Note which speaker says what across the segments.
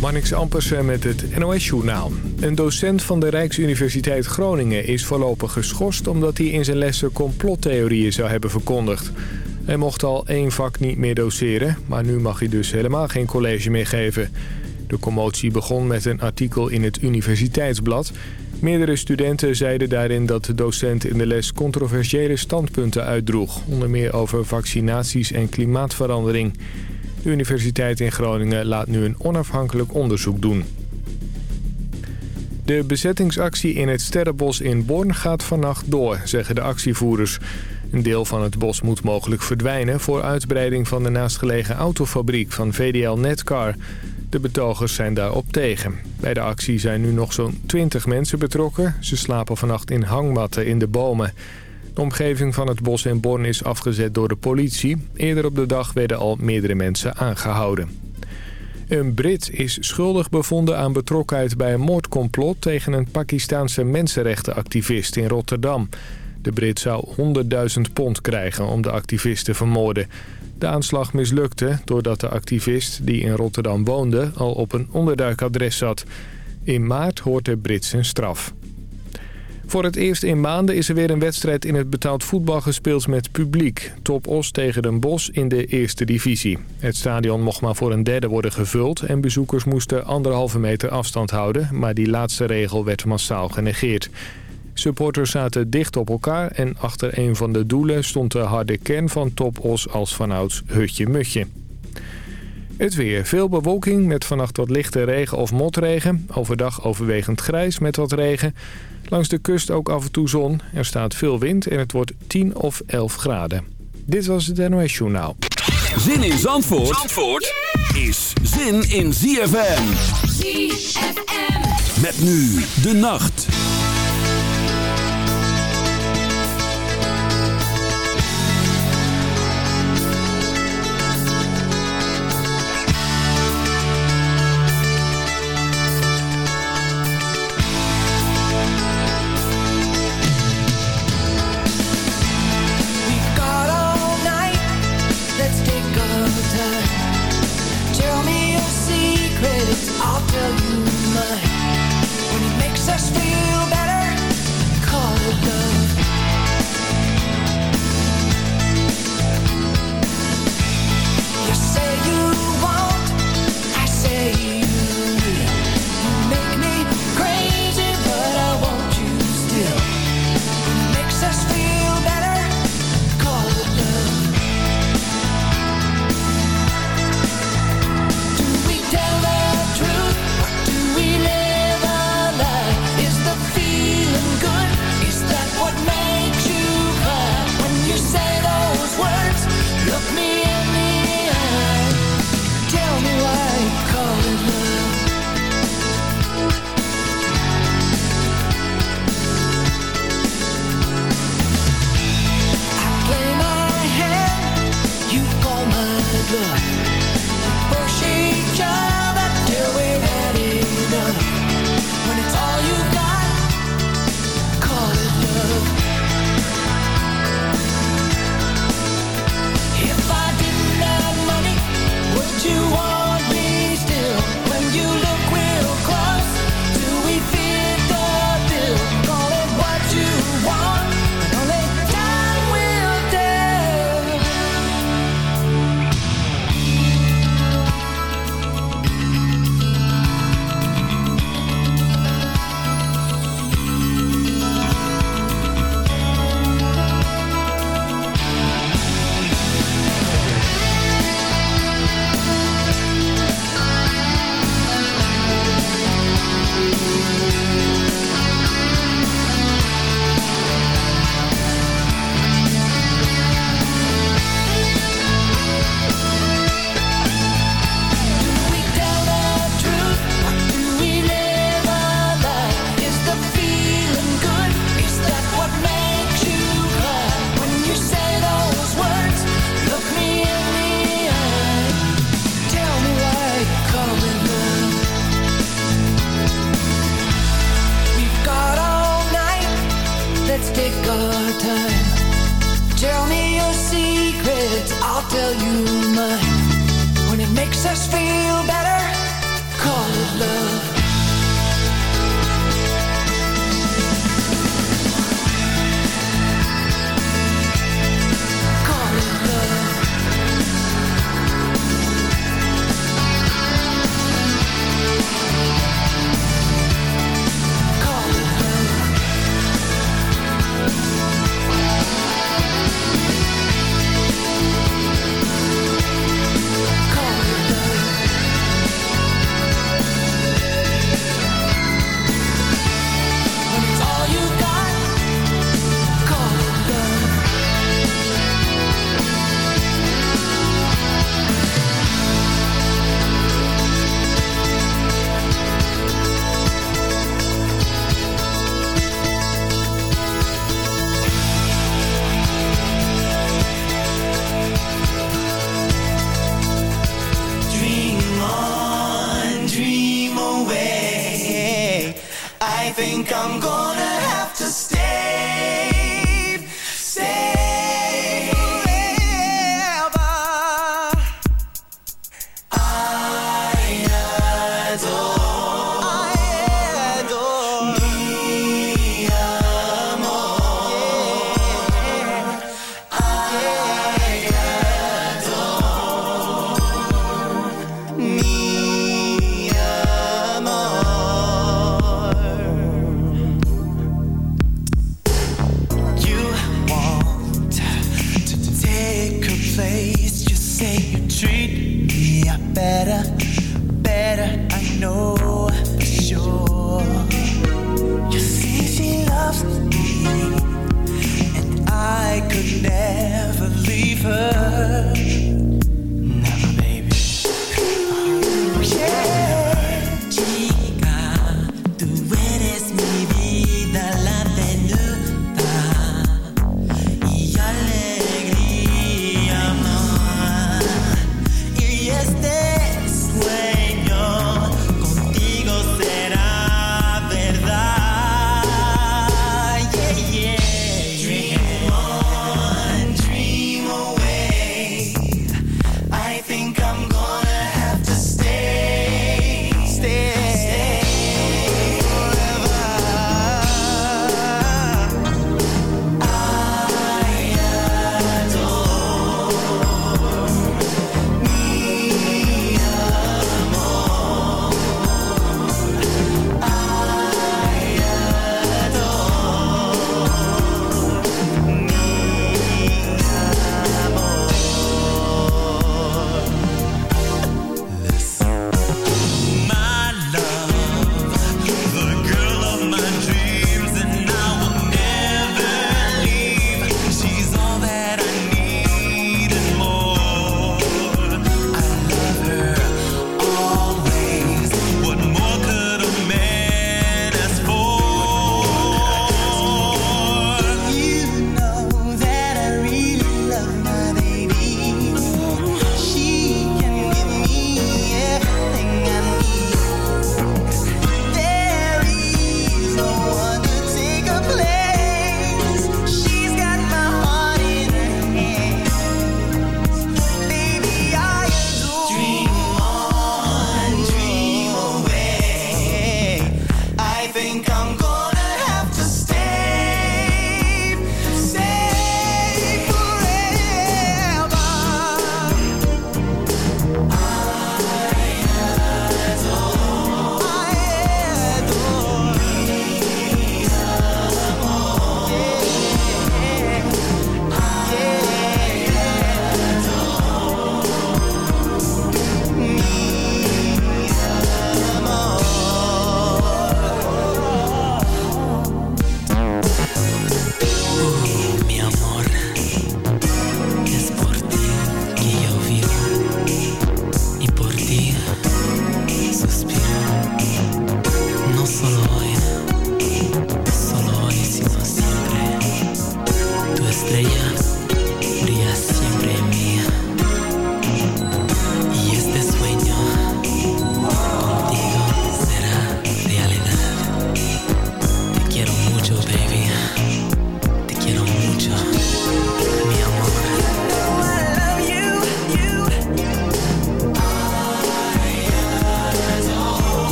Speaker 1: Marnix Ampersen met het NOS-journaal. Een docent van de Rijksuniversiteit Groningen is voorlopig geschorst... omdat hij in zijn lessen complottheorieën zou hebben verkondigd. Hij mocht al één vak niet meer doseren... maar nu mag hij dus helemaal geen college meer geven. De commotie begon met een artikel in het Universiteitsblad. Meerdere studenten zeiden daarin dat de docent in de les controversiële standpunten uitdroeg. Onder meer over vaccinaties en klimaatverandering... De Universiteit in Groningen laat nu een onafhankelijk onderzoek doen. De bezettingsactie in het Sterrenbos in Born gaat vannacht door, zeggen de actievoerders. Een deel van het bos moet mogelijk verdwijnen voor uitbreiding van de naastgelegen autofabriek van VDL Netcar. De betogers zijn daarop tegen. Bij de actie zijn nu nog zo'n 20 mensen betrokken. Ze slapen vannacht in hangmatten in de bomen. De omgeving van het bos in Born is afgezet door de politie. Eerder op de dag werden al meerdere mensen aangehouden. Een Brit is schuldig bevonden aan betrokkenheid bij een moordcomplot... tegen een Pakistaanse mensenrechtenactivist in Rotterdam. De Brit zou 100.000 pond krijgen om de activist te vermoorden. De aanslag mislukte doordat de activist die in Rotterdam woonde... al op een onderduikadres zat. In maart hoort de Brit zijn straf. Voor het eerst in maanden is er weer een wedstrijd in het betaald voetbal gespeeld met publiek. Top Os tegen Den Bosch in de eerste divisie. Het stadion mocht maar voor een derde worden gevuld en bezoekers moesten anderhalve meter afstand houden. Maar die laatste regel werd massaal genegeerd. Supporters zaten dicht op elkaar en achter een van de doelen stond de harde kern van Top Os als vanouds hutje-mutje. Het weer. Veel bewolking met vannacht wat lichte regen of motregen. Overdag overwegend grijs met wat regen. Langs de kust ook af en toe zon. Er staat veel wind en het wordt 10 of 11 graden. Dit was het NOS Journaal.
Speaker 2: Zin in Zandvoort, Zandvoort is zin in ZFM.
Speaker 3: ZFM.
Speaker 2: Met nu de nacht.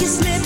Speaker 4: you
Speaker 5: slip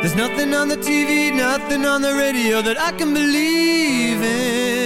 Speaker 5: There's nothing on the TV, nothing on the radio that I can believe in.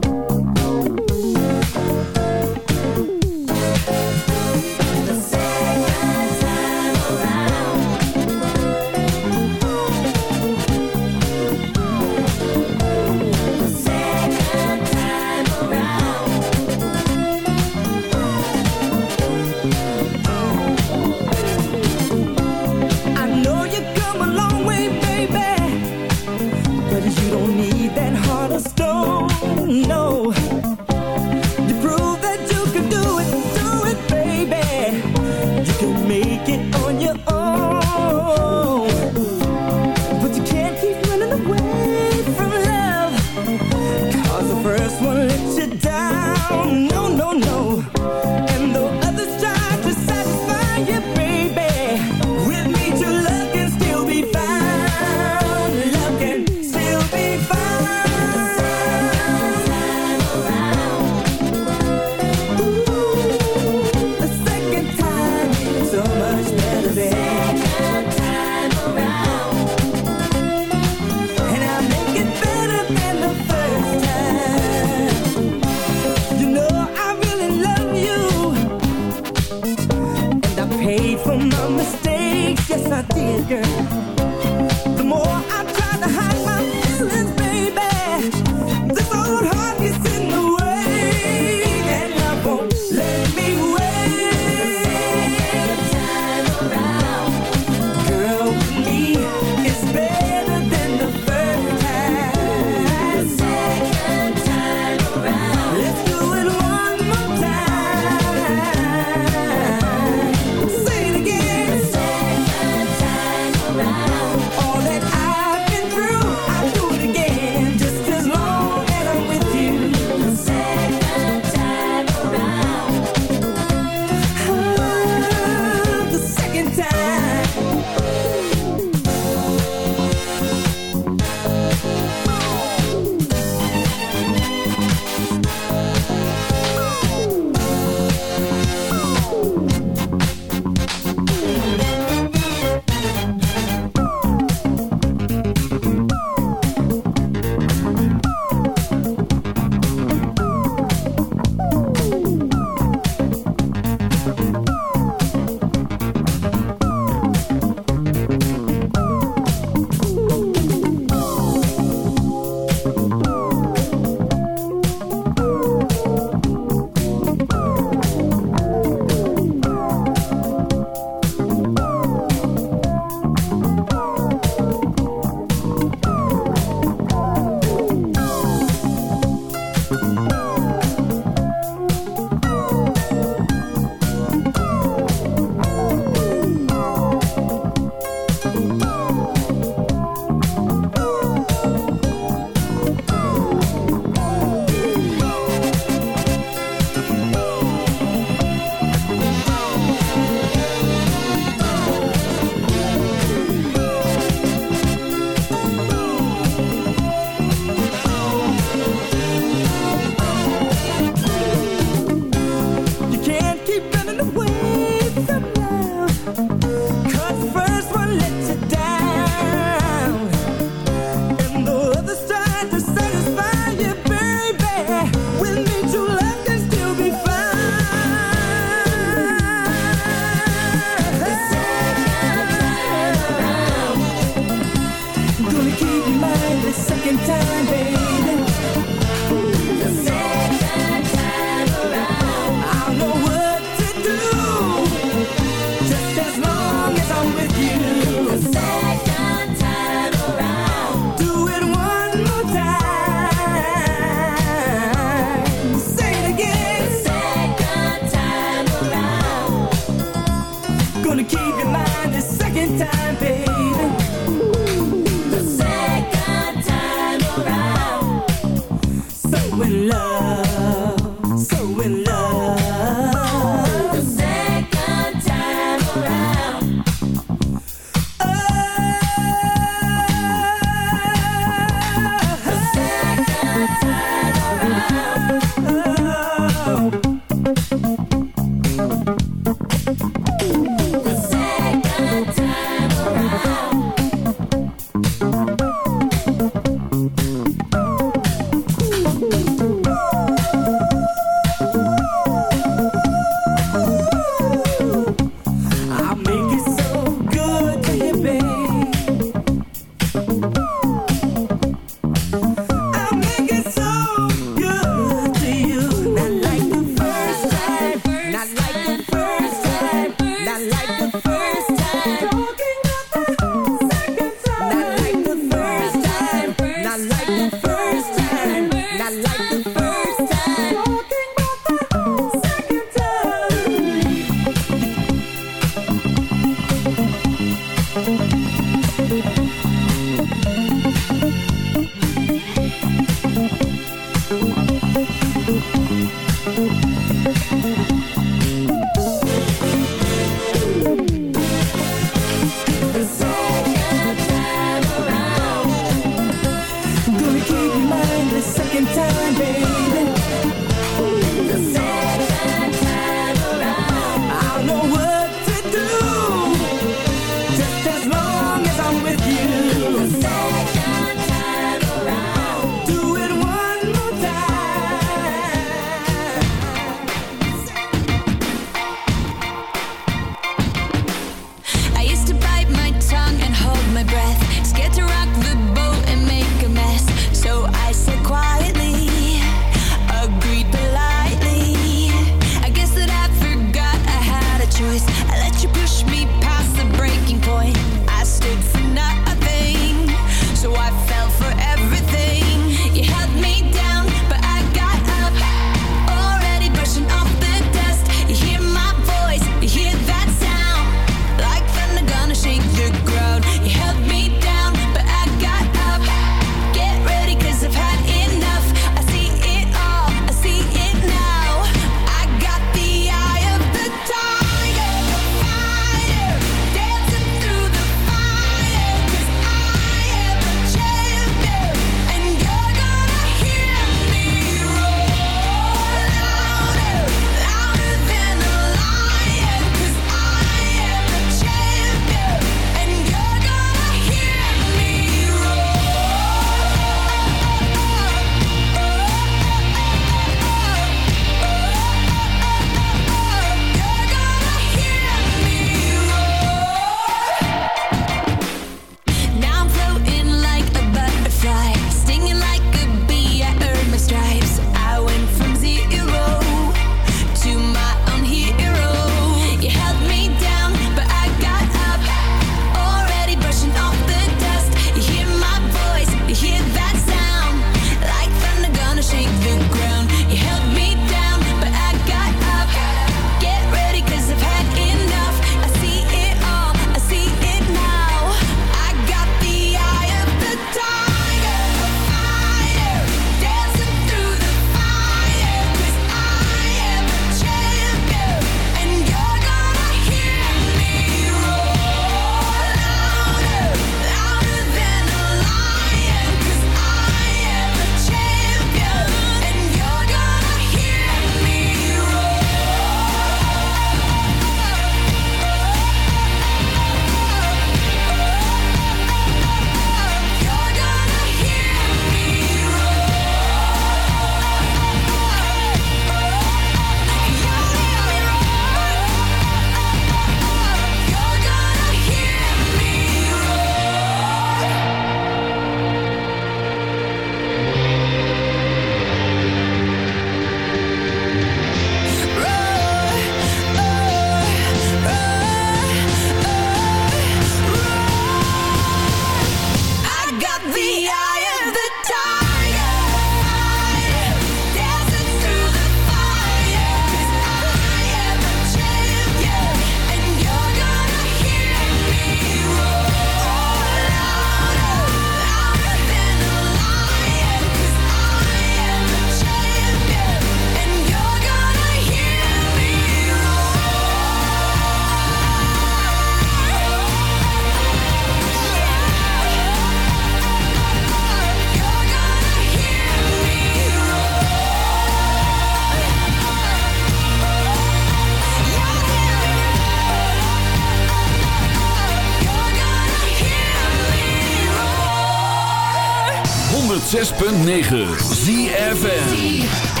Speaker 3: 106.9 ZFN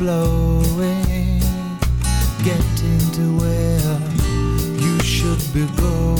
Speaker 6: blowing, getting to where you should be going.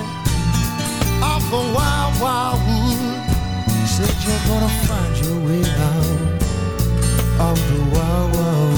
Speaker 6: I. Said you're gonna find your way out of the wild, wild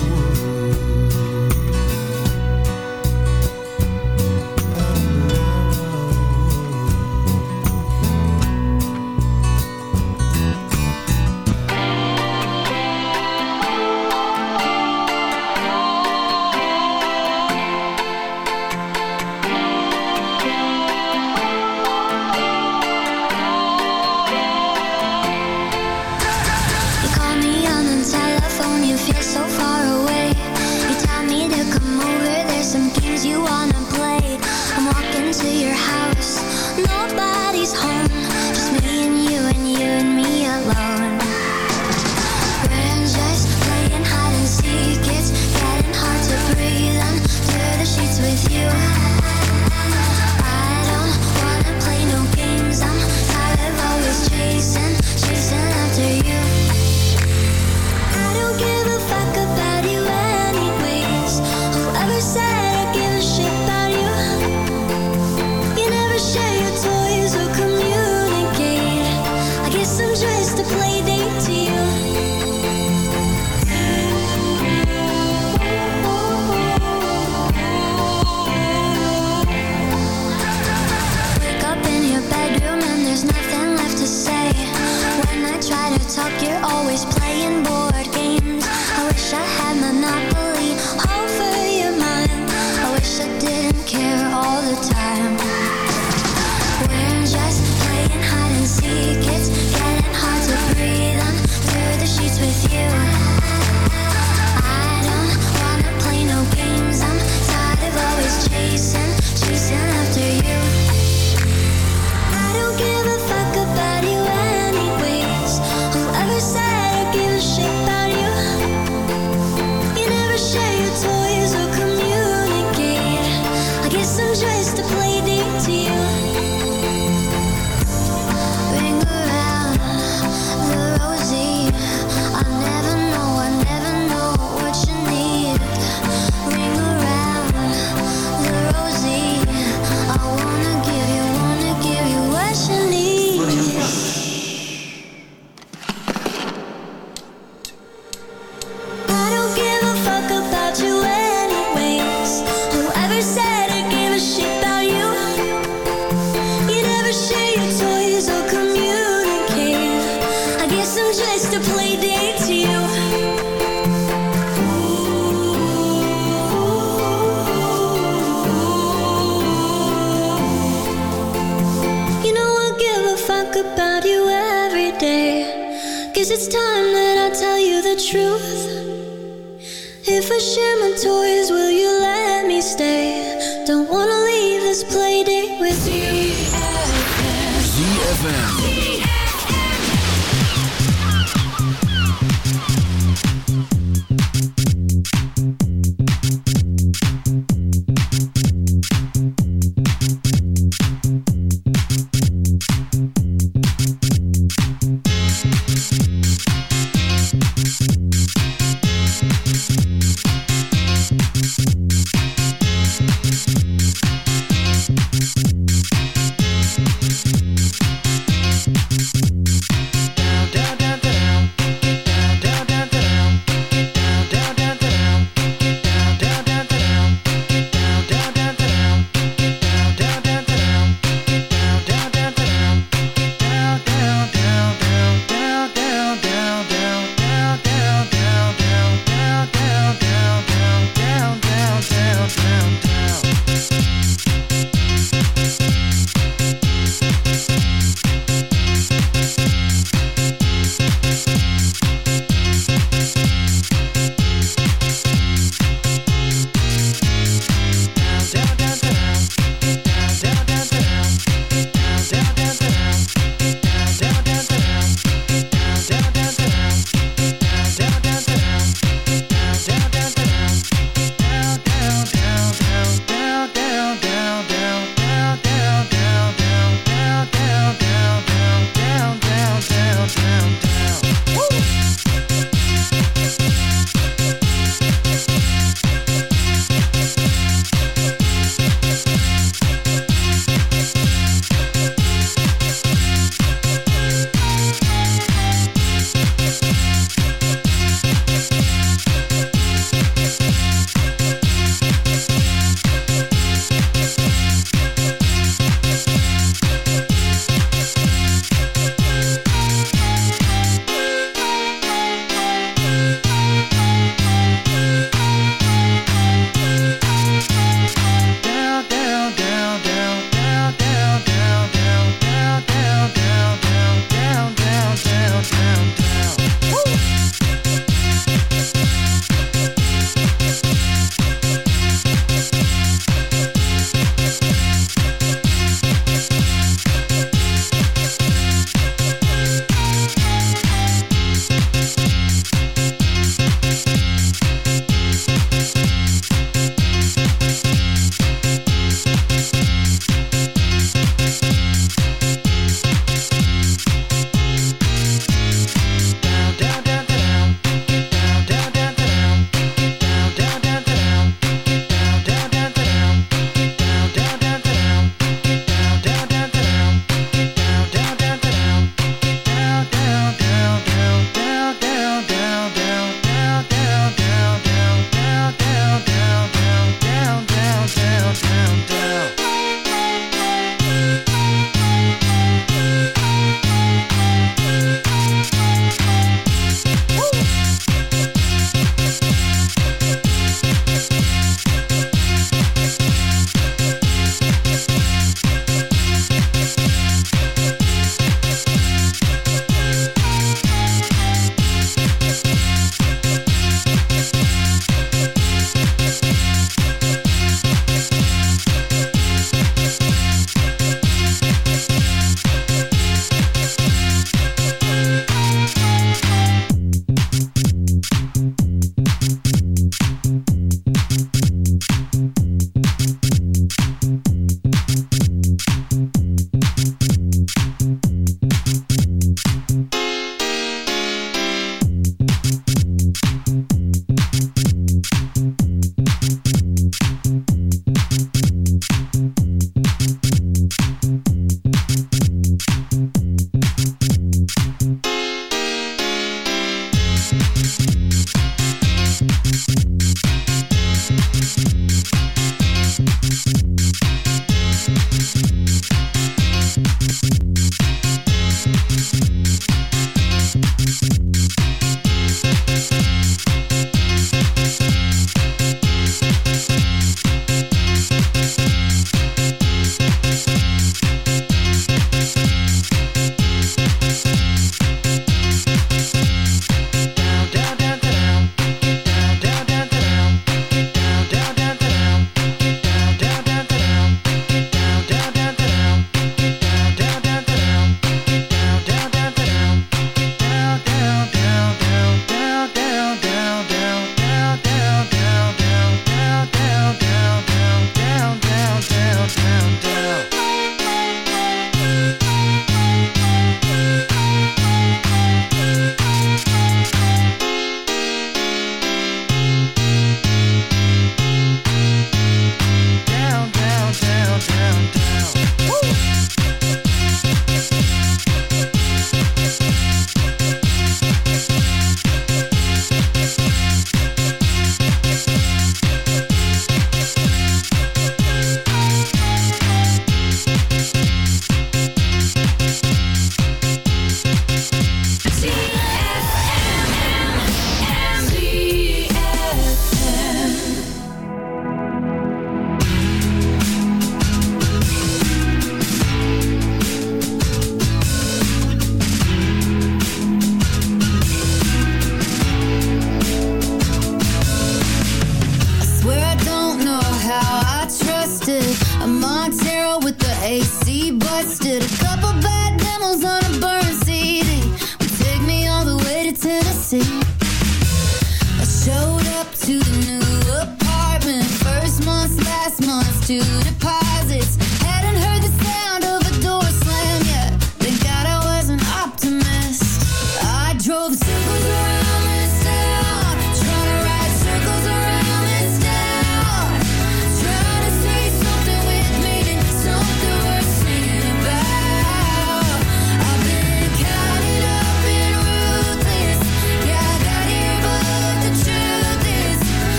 Speaker 7: apartment. First month, last month, two deposits.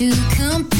Speaker 7: to come.